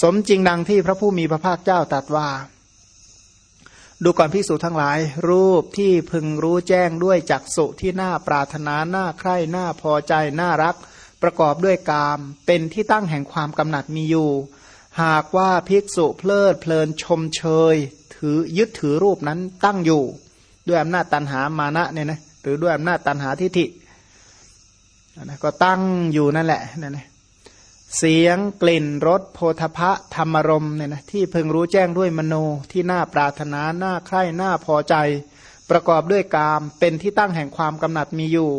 สมจริงดังที่พระผู้มีพระภาคเจ้าตรัสว่า ดูก่อนพิสูจทั้งหลาย รูปที่พึงรู้แจ้งด้วยจักสุที่น่าปรารถนาน่าใคร่น่าพอใจน่ารัก ประกอบด้วยกาม เป็นที่ตั้งแห่งความกำหนัดมีอยู่ หากว่าภิกษุเพลิดเพลินชมเชย ถือยึดถือรูปนั้นตั้งอยู่ ด้วยอำนาจตันหามานะเนี่ยนะหรือด้วยอำนาจตันหาทิฏฐินะก็ตั้งอยู่นั่นแหละนั่นนะ เสียงกลิ่นรสโพธพะธรรมรมเนี่ยนะที่พึงรู้แจ้งด้วยมโนที่น่าปรารถนาน่าใคร่น่าพอใจ ประกอบด้วยกามเป็นที่ตั้งแห่งความกำหนัดมีอยู่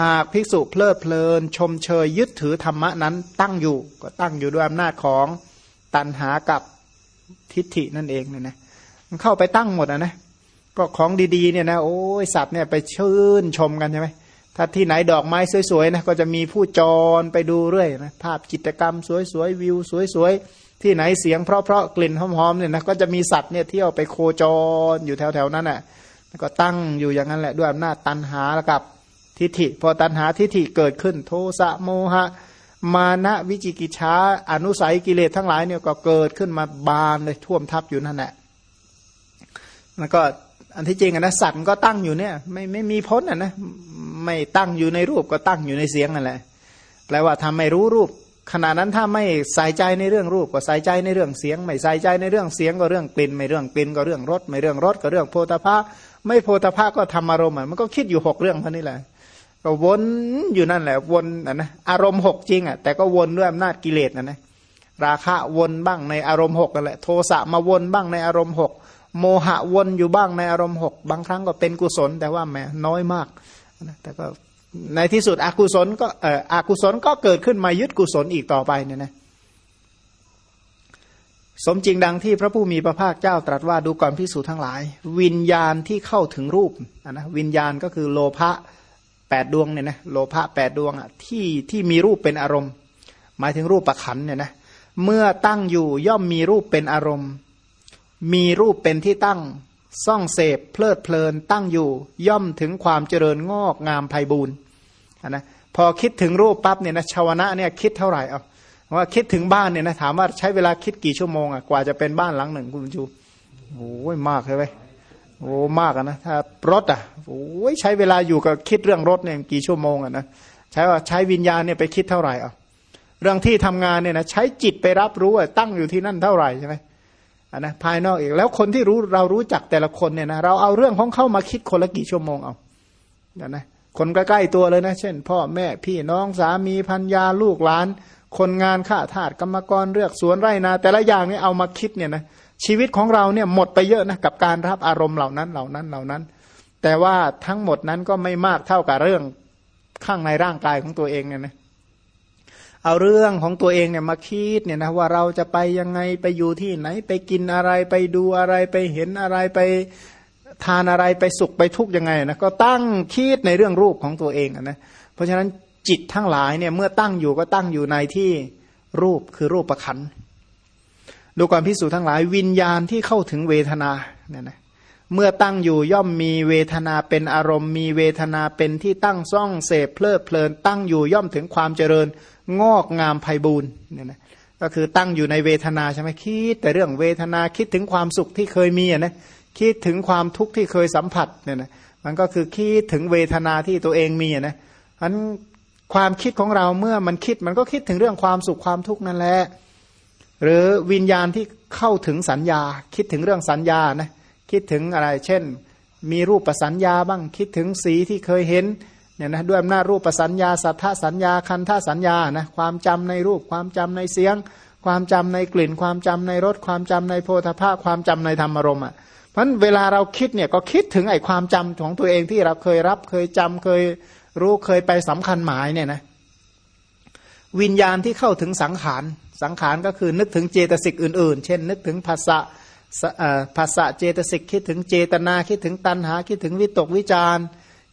หากภิกษุเพลิดเพลิน ชมเชยยึดถือธรรมะนั้นตั้งอยู่ ก็ตั้งอยู่ด้วยอำนาจของตันหากับทิฏฐินั่นเองเนี่ยนะมันเข้าไปตั้งหมดอะนะก็ของดีๆเนี่ยนะโอ้ยสัตว์เนี่ยไปชื่นชมกันใช่ไหม ถ้าที่ไหนดอกไม้สวยๆนะก็จะมีผู้จรไปดูเรื่อยนะภาพจิตรกรรมสวยๆวิวสวยๆที่ไหนเสียงเพราะๆกลิ่นหอมๆเนี่ยนะก็จะมีสัตว์เนี่ยเที่ยวไปโคจรอยู่แถวๆนั้นแหละก็ตั้งอยู่อย่างนั้นแหละด้วยอำนาจตันหาแล้วกับทิฏฐิ พอตันหาทิฏฐิเกิดขึ้น โทสะโมหะ มานะวิจิกิจชาอนุสัยกิเลสทั้งหลายเนี่ยก็เกิดขึ้นมาบานเลยท่วมทับอยู่นั่นแหละแล้วก็อันที่จริงนะสัตว์ก็ตั้งอยู่เนี่ย ไม่ไม่มีพ้นอะนะ ไม่ตั้งอยู่ในรูปก็ตั้งอยู่ในเสียงนั่นแหละ แปลว่าทำไม่รู้รูป ขณะนั้นถ้าไม่ใส่ใจในเรื่องรูปก็ใส่ใจในเรื่องเสียง ไม่ใส่ใจในเรื่องเสียงก็เรื่องกลิ่น ไม่เรื่องกลิ่นก็เรื่องรสไม่เรื่องรสก็เรื่องโพธาภะไม่โพธาภะก็ทำอารมณ์มันก็คิดอยู่หกเรื่องเท่านี้แหละก็วนอยู่นั่นแหละวนนะอารมณ์หกจริงอะแต่ก็วนด้วยอำนาจกิเลสนะนะราคะวนบ้างในอารมณ์หกนั่นแหละโทสะมาวนบ้างในอารมณ์หกโมหะวนอยู่บ้างในอารมณ์หกบางครั้งก็เป็นกุศลแต่ว่าแหมน้อยมาก แต่ก็ในที่สุดอกุศลก็เอออกุศลก็เกิดขึ้นมายึดกุศลอีกต่อไปเนี่ยนะสมจริงดังที่พระผู้มีพระภาคเจ้าตรัสว่าดูก่อนพิสูจทั้งหลาย วิญญาณที่เข้าถึงรูปนะวิญญาณก็คือโลภะแปดดวงเนี่ยนะโลภะแปดดวงอะที่ที่มีรูปเป็นอารมณ์ หมายถึงรูปประขันเนี่ยนะเมื่อตั้งอยู่ย่อมมีรูปเป็นอารมณ์ มีรูปเป็นที่ตั้ง ซ่องเสพเพลิดเพลินตั้งอยู่ ย่อมถึงความเจริญงอกงามไพบูรณ์นะพอคิดถึงรูปปั๊บเนี่ยนะชาวนะเนี่ยคิดเท่าไหร่เอาว่าคิดถึงบ้านเนี่ยนะถามว่าใช้เวลาคิดกี่ชั่วโมงอะกว่าจะเป็นบ้านหลังหนึ่งคุณจูโอ้ยมากเลยโอ้มากนะถ้ารถอะโอ้ยใช้เวลาอยู่กับคิดเรื่องรถเนี่ยกี่ชั่วโมงอะนะใช้ว่าใช้วิญญาณเนี่ยไปคิดเท่าไหร่เอาเรื่องที่ทำงานเนี่ยนะใช้จิตไปรับรู้อะตั้งอยู่ที่นั่นเท่าไหร่ใช่ไหม นนะภายนอกอีกแล้วคนที่รู้เรารู้จักแต่ละคนเนี่ยนะเราเอาเรื่องของเขามาคิดคนละกี่ชั่วโมงเอานะนะคนใกล้ๆตัวเลยนะ เช่น พ่อแม่พี่น้องสามีพันยาลูกหลาน คนงานข้าทาสกรรมกรเลือกสวนไร่นา แต่ละอย่างนี่เอามาคิดเนี่ยนะชีวิตของเราเนี่ยหมดไปเยอะนะกับการรับอารมณ์เหล่านั้นเหล่านั้นเหล่านั้น แต่ว่าทั้งหมดนั้นก็ไม่มากเท่ากับเรื่องข้างในร่างกายของตัวเองเนี่ยนะ เอาเรื่องของตัวเองเนี่ยมาคิดเนี่ยนะว่าเราจะไปยังไงไปอยู่ที่ไหน ไปกินอะไรไปดูอะไรไปเห็นอะไรไปทานอะไรไปสุขไปทุกข์ยังไงนะก็ตั้งคิดในเรื่องรูปของตัวเองนะเพราะฉะนั้นจิตทั้งหลายเนี่ยเมื่อตั้งอยู่ก็ตั้งอยู่ในที่รูปคือรูปประคันดูความพิสูจน์ทั้งหลายวิญญาณที่เข้าถึงเวทนาเนี่ยนะ เมื่อตั้งอยู่ย่อมมีเวทนาเป็นอารมณ์ มีเวทนาเป็นที่ตั้งซ่องเสพเพลิดเพลิน ตั้งอยู่ย่อมถึงความเจริญงอกงามไพบูรณ์เนี่ยนะก็คือตั้งอยู่ในเวทนาใช่ไหมคิด แต่เรื่องเวทนาคิดถึงความสุขที่เคยมีนะคิดถึงความทุกข์ที่เคยสัมผัสเนี่ยนะมันก็คือคิดถึงเวทนาที่ตัวเองมีนะอันความคิดของเราเมื่อมันคิดมันก็คิดถึงเรื่องความสุขความทุกข์นั่นแหละหรือวิญญาณที่เข้าถึงสัญญาคิดถึงเรื่องสัญญานะ คิดถึงอะไร เช่น มีรูปประสัญญาบ้างคิดถึงสีที่เคยเห็นเนี่ยนะด้วยอำนาจรูปประสัญญาสัทธสัญญาคันธสัญญานะความจำในรูปความจำในเสียง ความจำในกลิ่น ความจำในรสความจำในโพธาภาความจำในธรรมารมณ์อะเพราะเวลาเราคิดเนี่ยก็คิดถึงไอ้ความจำของตัวเองที่เราเคยรับเคยจำเคยรู้เคยไปสำคัญหมายเนี่ยนะวิญญาณที่เข้าถึงสังขารสังขารก็คือนึกถึงเจตสิกอื่น ๆ เช่น นึกถึงภาษะ ภาษะเจตสิกคิดถึงเจตนาคิดถึงตัณหา คิดถึงวิตกวิจาร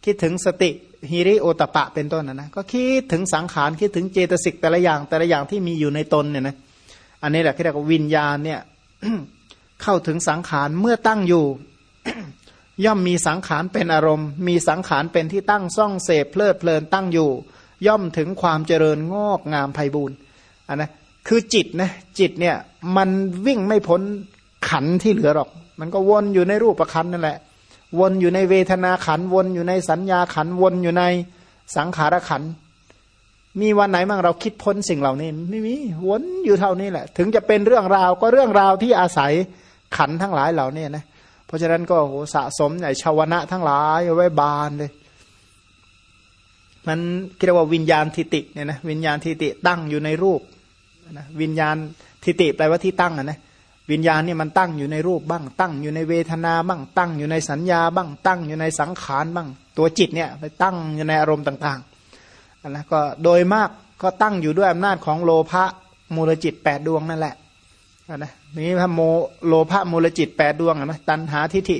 คิดถึงสติฮิริโอตปะเป็นต้นนะนะก็คิดถึงสังขารคิดถึงเจตสิกแต่ละอย่างแต่ละอย่างที่มีอยู่ในตนเนี่ยนะอันนี้แหละที่เรียกว่าวิญญาณเนี่ยเข้าถึงสังขารเมื่อตั้งอยู่ ย่อมมีสังขารเป็นอารมณ์ มีสังขารเป็นที่ตั้งซ่องเสพเพลิดเพลินตั้งอยู่ ย่อมถึงความเจริญงอกงามไพบูรณ์อันนะคือจิตนะจิตเนี่ยมันวิ่งไม่พ้น ขันที่เหลือหรอก มันก็วนอยู่ในรูปประคันนั่นแหละ วนอยู่ในเวทนาขันวนอยู่ในสัญญาขันวนอยู่ในสังขารขัน มีวันไหนมั่งเราคิดพ้นสิ่งเหล่านี้ ไม่มีวนอยู่เท่านี้แหละ ถึงจะเป็นเรื่องราวก็เรื่องราวที่อาศัยขันทั้งหลายเหล่านี้นะเพราะฉะนั้นก็โหสะสมในชาวนะทั้งหลายเอาไว้บานเลยมันเรียกว่าวิญญาณทิติเนี่ยนะวิญญาณทิติตั้งอยู่ในรูปนะวิญญาณทิติแปลว่าที่ตั้งอะนะ วิญญาณนี่มันตั้งอยู่ในรูปบ้าง ตั้งอยู่ในเวทนาบ้างตั้งอยู่ในสัญญาบ้าง ตั้งอยู่ในสังขารบ้าง ตัวจิตเนี่ยไปตั้งอยู่ในอารมณ์ต่างๆนะก็โดยมากก็ตั้งอยู่ด้วยอำนาจของโลภะมูลจิตแปดดวงนั่นแหละนะนี้พระโมโลภะมูลจิตแปดดวงนะตันหาทิฐิ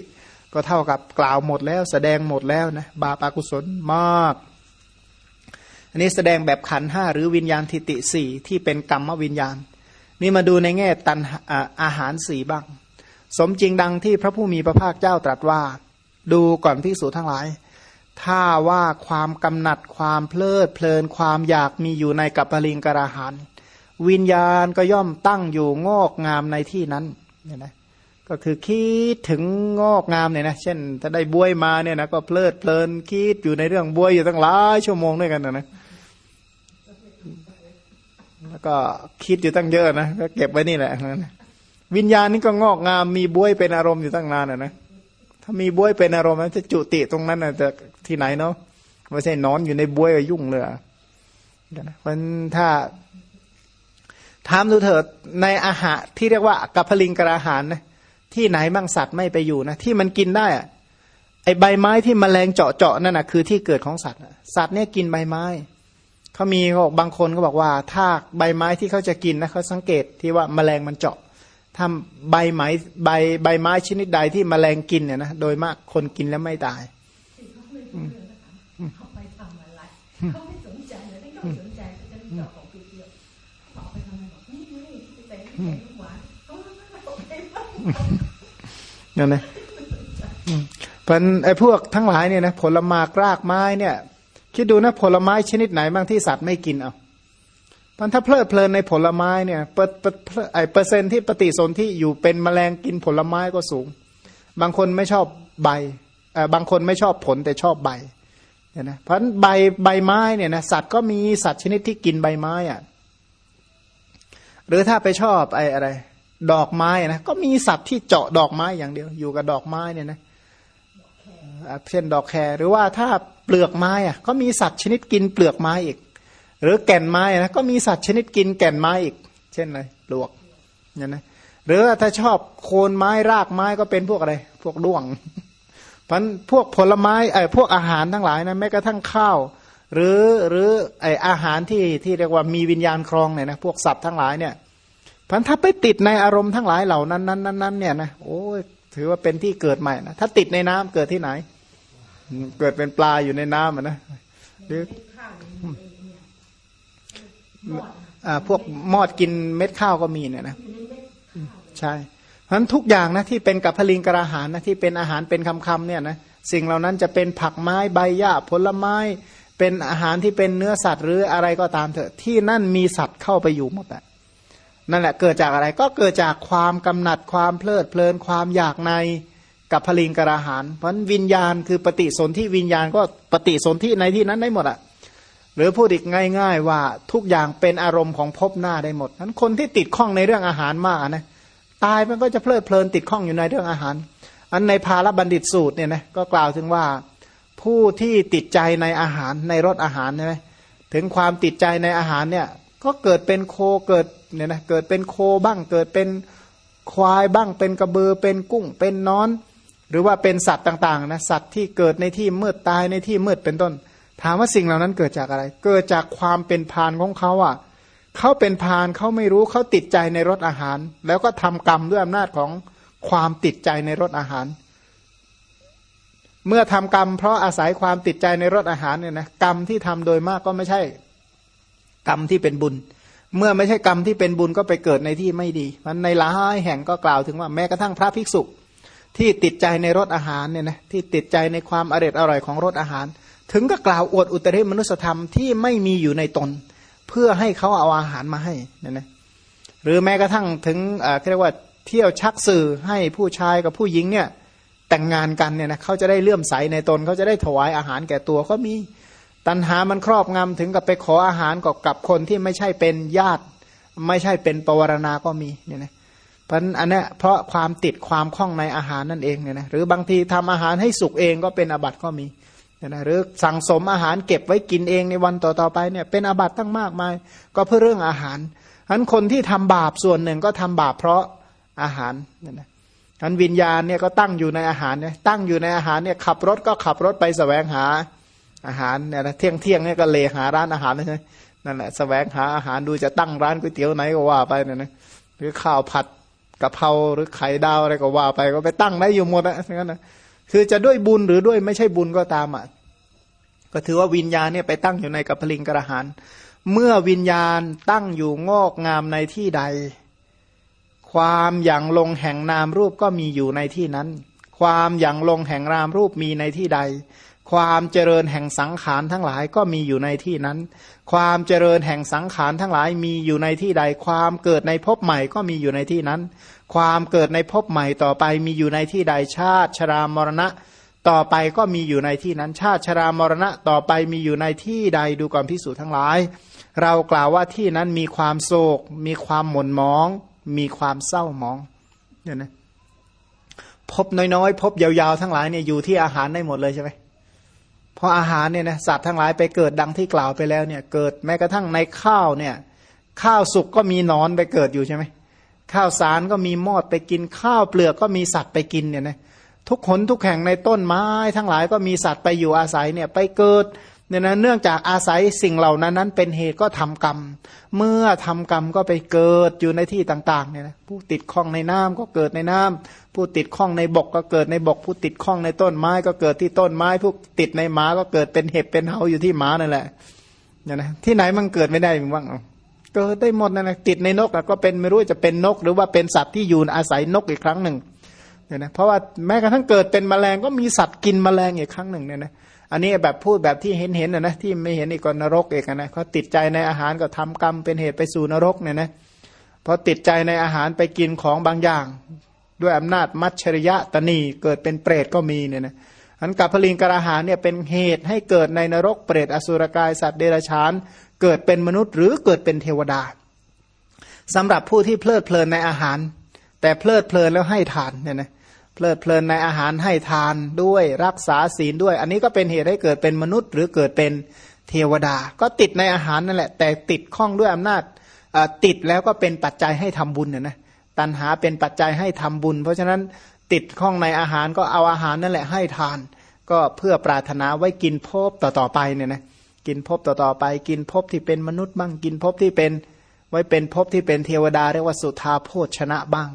ก็เท่ากับกล่าวหมดแล้ว แสดงหมดแล้วนะบาปอากุศลมากอันนี้แสดงแบบขันห้าหรือวิญญาณทิติสี่ที่เป็นกรรมวิญญาณ นี่มาดูในแง่ตันอาหารสีบ้าง สมจริงดังที่พระผู้มีพระภาคเจ้าตรัสว่า ดูก่อนพิสูจทั้งหลาย ถ้าว่าความกำหนัดความเพลิดเพลินความอยากมีอยู่ในกัปปลิงกราหานวิญญาณก็ย่อมตั้งอยู่งอกงามในที่นั้นเนี่ยนะก็คือคิดถึงงอกงามเนี่ยนะเช่น ถ้าได้บวยมาเนี่ยนะก็เพลิดเพลินคิดอยู่ในเรื่องบวยอยู่ตั้งหลายชั่วโมงด้วยกันนะนะ แล้วก็คิดอยู่ตั้งเยอะนะก็เก็บไว้นี่แหละวิญญาณนี่ก็งอกงามมีบวยเป็นอารมณ์อยู่ตั้งนานอะนะถ้ามีบวยเป็นอารมณ์จะจุติตรงนั้นจะที่ไหนเนาะไม่ใช่นอนอยู่ในบวยยุ่งเลยมันถ้าถามดูเถิดในอาหารที่เรียกว่ากัพลิงกระหารนะที่ไหนบ้างสัตว์ไม่ไปอยู่นะที่มันกินได้อะไอใบไม้ที่มแมลงเจาะเจาะนั่นนะคือที่เกิดของสัตว์สัตว์เนี่ยกินใบไม้ เขามีเขาบอกบางคนก็บอกว่า ถ้าใบไม้ที่เขาจะกินนะเขาสังเกตที่ว่าแมลงมันเจาะถ้าใบไม้ใบใบไม้ชนิดใดที่แมลงกินเนี่ยนะโดยมากคนกินแล้วไม่ตายเขาไปทำอะไรเขาไม่สนใจเลยไม่ต้องสนใจจะเจาะของเปียกๆเขาไปทำอะไรบอกนี่นี่ใส่หวานเขาไม่ไปนั่นนะเพราะไอ้พวกทั้งหลายเนี่ยนะผลไม้รากไม้เนี่ย คิดดูนะผลไม้ชนิดไหนบ้างที่สัตว์ไม่กินเอามันถ้าเพลิดเพลินในผลไม้เนี่ยเปอร์ไอเปอร์เซ็นที่ปฏิสนธิอยู่เป็นแมลงกินผลไม้ก็สูง บางคนไม่ชอบใบเออบางคนไม่ชอบผลแต่ชอบใบเนี่ยนะเพราะใบใบไม้เนี่ยนะสัตว์ก็มีสัตว์ชนิดที่กินใบไม้อะ่ะหรือถ้าไปชอบไออะไร ดอกไม้นะก็มีสัตว์ที่เจาะดอกไม้อย่างเดียว อยู่กับดอกไม้เนี่ยนะเเช่นดอกแครหรือว่าถ้าเปลือกไม้อะก็มีสัตว์ชนิดกินเปลือกไม้อีก หรือแก่นไม้นะก็มีสัตว์ชนิดกินแก่นไม้อีก เช่นอะไรปลวกเนี่ยนะหรือถ้าชอบโคนไม้รากไม้ก็เป็นพวกอะไร พวกด้วงพันพวกผลไม้ไอ้พวกอาหารทั้งหลายนะแม้กระทั่งข้าว หรือหรือไออาหารที่ที่เรียกว่ามีวิญญาณครองเนี่ยนะพวกสัตว์ทั้งหลายเนี่ยพันถ้าไปติดในอารมณ์ทั้งหลายเหล่านั้นนั้นนั้นเนี่ยนะโอ้ย ถือว่าเป็นที่เกิดใหม่นะถ้าติดในน้ำเกิดที่ไหน เกิดเป็นปลาอยู่ในน้ำนะหรือพวกมอดกินเม็ดข้าวก็มีเนี่ยนะใช่เพราะฉะนั้นทุกอย่างนะที่เป็นกับพลิงกระหารนะที่เป็นอาหารเป็นคำๆเนี่ยนะสิ่งเหล่านั้นจะเป็นผักไม้ใบหญ้าผลไม้เป็นอาหารที่เป็นเนื้อสัตว์หรืออะไรก็ตามเถอะที่นั่นมีสัตว์เข้าไปอยู่หมดอะ นั่นแหละเกิดจากอะไรก็เกิดจากความกำหนัดความเพลิดเพลินความอยากในกับพลิงกระหารเพราะวิญญาณคือปฏิสนธิวิญญาณก็ปฏิสนธิในที่นั้นได้หมดอะหรือพูดอีกง่าย ๆ ว่าทุกอย่างเป็นอารมณ์ของภพหน้าได้หมดนั้นคนที่ติดข้องในเรื่องอาหารมากนะตายมันก็จะเพลิดเพลินติดข้องอยู่ในเรื่องอาหาร อันในภาลบัณฑิตสูตรเนี่ยนะก็กล่าวถึงว่าผู้ที่ติดใจในอาหารในรสอาหารใช่ไหมถึงความติดใจในอาหารเนี่ยก็เกิดเป็นโคเกิด เนี่ยนะเกิดเป็นโคบ้าง เกิดเป็นควายบ้าง เป็นกระเบือเป็นกุ้ง เป็นนอน หรือว่าเป็นสัตว์ต่างๆนะสัตว์ที่เกิดในที่มืดตายในที่มืดเป็นต้น ถามว่าสิ่งเหล่านั้นเกิดจากอะไร เกิดจากความเป็นพานของเขาอะเขาเป็นพานเขาไม่รู้เขาติดใจในรสอาหาร แล้วก็ทำกรรมด้วยอำนาจของความติดใจในรสอาหาร เมื่อทำกรรม เพราะอาศัยความติดใจในรสอาหารเนี่ยนะกรรมที่ทำโดยมากก็ไม่ใช่ กรรมที่เป็นบุญ เมื่อไม่ใช่กรรมที่เป็นบุญก็ไปเกิดในที่ไม่ดี มันในหลายแห่งก็กล่าวถึงว่าแม้กระทั่งพระภิกษุที่ติดใจในรสอาหารเนี่ยนะที่ติดใจในความอร่อยอร่อยของรสอาหาร ถึงก็กล่าวอวดอุตริมนุสธรรมที่ไม่มีอยู่ในตน เพื่อให้เขาเอาอาหารมาให้เนี่ยนะหรือแม้กระทั่งถึงเรียกว่าเที่ยวชักสื่อให้ผู้ชายกับผู้หญิงเนี่ยแต่งงานกันเนี่ยนะเขาจะได้เลื่อมใสในตนเขาจะได้ถวายอาหารแก่ตัวก็มี ตัณหามันครอบงำถึงกับไปขออาหารกับกับคนที่ไม่ใช่เป็นญาติ ไม่ใช่เป็นปวารณาก็มีเนี่ยนะเพราะอันนี้เพราะความติดความคล่องในอาหารนั่นเองเนี่ยนะหรือบางทีทำอาหารให้สุกเองก็เป็นอบัติก็มีเนี่ยนะหรือสั่งสมอาหารเก็บไว้กินเองในวันต่อๆไปเนี่ยเป็นอบัติตั้งมากมาย ก็เพื่อเรื่องอาหารฉะนั้นคนที่ทำบาปส่วนหนึ่งก็ทำบาปเพราะอาหารเนี่ยนะฉะนั้นวิญญาณเนี่ยก็ตั้งอยู่ในอาหารเนี่ยตั้งอยู่ในอาหารเนี่ยขับรถก็ขับรถไปสแสวงหา อาหารเนี่ยนะเที่ยงเที่ยงเนี่ยก็เลหาร้านอาหารเลยใช่นั่นแหละสแสวงหาอาหารดูจะตั้งร้านก๋วยเตี๋ยวไหนก็ว่าไปเนี่ยนะหรือข้าวผัดกะเพราหรือไข่ดาวอะไรก็ว่าไปก็ไปตั้งได้อยู่หมดอะงั้นนะคือจะด้วยบุญหรือด้วยไม่ใช่บุญก็ตามอะก็ถือว่าวิญญาณเนี่ยไปตั้งอยู่ในกัพลิงกระหานเมื่อวิญญาณตั้งอยู่งอกงามในที่ใด ความอย่างลงแห่งนามรูปก็มีอยู่ในที่นั้น ความอย่างลงแห่งนามรูปมีในที่ใด ความเจริญแห่งสังขารทั้งหลายก็มีอยู่ในที่นั้น ความเจริญแห่งสังขารทั้งหลายมีอยู่ในที่ใด ความเกิดในภพใหม่ก็มีอยู่ในที่นั้น ความเกิดในภพใหม่ต่อไปมีอยู่ในที่ใดชาติชรามรณะ ต่อไปก็มีอยู่ในที่นั้น ชาติชรามรณะต่อไปมีอยู่ในที่ใดดูก่อนพิสูจน์ทั้งหลาย เรากล่าวว่าที่นั้นมีความโศก มีความหม่นมอง มีความเศร้ามองเนี่ยนะพบน้อยๆ พบยาวๆ ทั้งหลายเนี่ยอยู่ที่อาหารได้หมดเลยใช่ไหม พราะอาหารเนี่ยนะสัตว์ทั้งหลายไปเกิดดังที่กล่าวไปแล้วเนี่ย เกิดแม้กระทั่งในข้าวเนี่ย ข้าวสุกก็มีนอนไปเกิดอยู่ใช่ไหมข้าวสารก็มีมอดไปกินข้าวเปลือกก็มีสัตว์ไปกินเนี่ยนะทุกขนทุกแห่งในต้นไม้ ทั้งหลายก็มีสัตว์ไปอยู่อาศัยเนี่ย ไปเกิด เนี่ยนะเนื่องจากอาศัยสิ่งเหล่านั้นนั้น เป็นเหตุก็ทำกรรม เมื่อทำกรรมก็ไปเกิดอยู่ในที่ต่างๆเนี่ยนะผู้ติดข้องในน้ำก็เกิดในน้ำผู้ติดข้องในบกก็เกิดในบก ผู้ติดข้องในต้นไม้ก็เกิดที่ต้นไม้ ผู้ติดในหมาก็เกิดเป็นเห็บเป็นเหาอยู่ที่หมานั่นแหละเนี่ยนะที่ไหนมันเกิดไม่ได้บ้างเกิดได้หมดนั่นแหละติดในนกก็เป็นไม่รู้จะเป็นนก หรือว่าเป็นสัตว์ที่อยู่อาศัยนกอีกครั้งหนึ่งเนี่ยนะเพราะว่าแม้กระทั่งเกิดเป็นแมลงก็มีสัตว์กินแมลงอีกครั้งหนึ่งเนี่ยนะ อันนี้แบบพูดแบบที่เห็นเห็นนะนะที่ไม่เห็นอีกก็นรกเอกนะเขาติดใจในอาหารก็ทำกรรมเป็นเหตุไปสู่นรกเนี่ยนะพราะติดใจในอาหารไปกินของบางอย่าง ด้วยอำนาจมัจฉริยะตนีเกิดเป็นเปรตก็มีเนี่ยนะอันกับพลิงกระหารเนี่ยเป็นเหตุให้เกิดในนรกเปรตอสุรกายสัตว์เดรัจฉาน เกิดเป็นมนุษย์หรือเกิดเป็นเทวดาสำหรับผู้ที่เพลิดเพลินในอาหาร แต่เพลิดเพลินแล้วให้ทานเนี่ยนะเเพลิดเพลินในอาหารให้ทานด้วยรักษาศีลด้วย อันนี้ก็เป็นเหตุให้เกิดเป็นมนุษย์ หรือเกิดเป็นเทวดา ก็ติดในอาหารนั่นแหละ แต่ติดข้องด้วยอำนาจติดแล้วก็เป็นปัจจัยให้ทำบุญเนี่ยนะตัณหาเป็นปัจจัยให้ทำบุญ เพราะฉะนั้นติดข้องในอาหารก็เอาอาหารนั่นแหละให้ทาน ก็เพื่อปรารถนาไว้กินภพต่อๆไปเนี่ยนะกินภพต่อๆไป กินภพที่เป็นมนุษย์บ้างกินภพที่เป็นไว้เป็นภพที่เป็นเทวดาเรียกว่าสุธาโพชนะบ้าง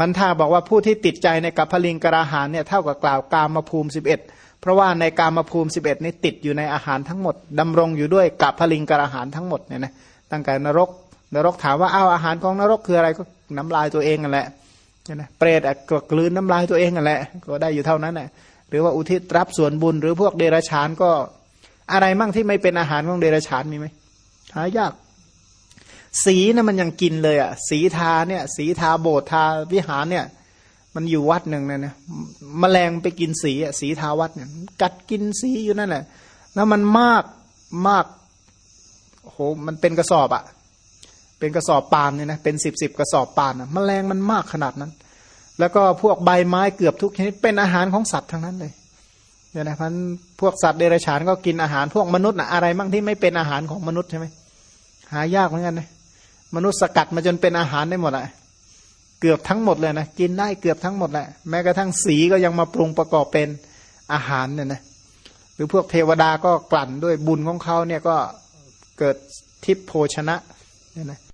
พันธาบอกว่าผู้ที่ติดใจในกับพลิงกราหารเนี่ยเท่ากับกล่าวกามภูมิ 11 เพราะว่าในกามภูมิ 11นี่ติดอยู่ในอาหารทั้งหมดดำรงอยู่ด้วยกับพลิงกราหารทั้งหมดเนี่ยนะตั้งแต่นรกนรกถามว่าอ้าวอาหารของนรกคืออะไรก็น้ำลายตัวเองนั่นแหละเนี่ยนะเปรตก็กลืนน้ำลายตัวเองนั่นแหละก็ได้อยู่เท่านั้นแหละหรือว่าอุทิศรับส่วนบุญหรือพวกเดรัจฉานก็อะไรมั่งที่ไม่เป็นอาหารของเดรัจฉานมีไหมหายาก สีนะมันยังกินเลยอะ สีทาเนี่ย สีทาโบสทาวิหารเนี่ย มันอยู่วัดหนึ่งนะเนี่ยมแมลงไปกินสีอะสีทาวัดเนี่ย กัดกินสีอยู่นั่นแหละ แล้วมันมากมากโหมันเป็นกระสอบอะ เป็นกระสอบปานเนี่ยนะเป็นสิบสิบกระสอบปานอะมแมลงมันมากขนาดนั้น แล้วก็พวกใบไม้เกือบทุกชนิดเป็นอาหารของสัตว์ทั้งนั้นเลยเนี่ยนะพันพวกสัตว์เดรัจฉานก็กินอาหารพวกมนุษย์อะอะไรบ้างที่ไม่เป็นอาหารของมนุษย์ใช่ไหมหายากเหมือนกันนะ มนุษย์สกัดมาจนเป็นอาหารได้หมดอะเกือบทั้งหมดเลยนะกินได้เกือบทั้งหมดแหละแม้กระทั่งสีก็ยังมาปรุงประกอบเป็นอาหารเนี่ยนะหรือพวกเทวดาก็กลั่นด้วยบุญของเขาเนี่ยก็เกิดทิพโภชนะเนี่ยนะ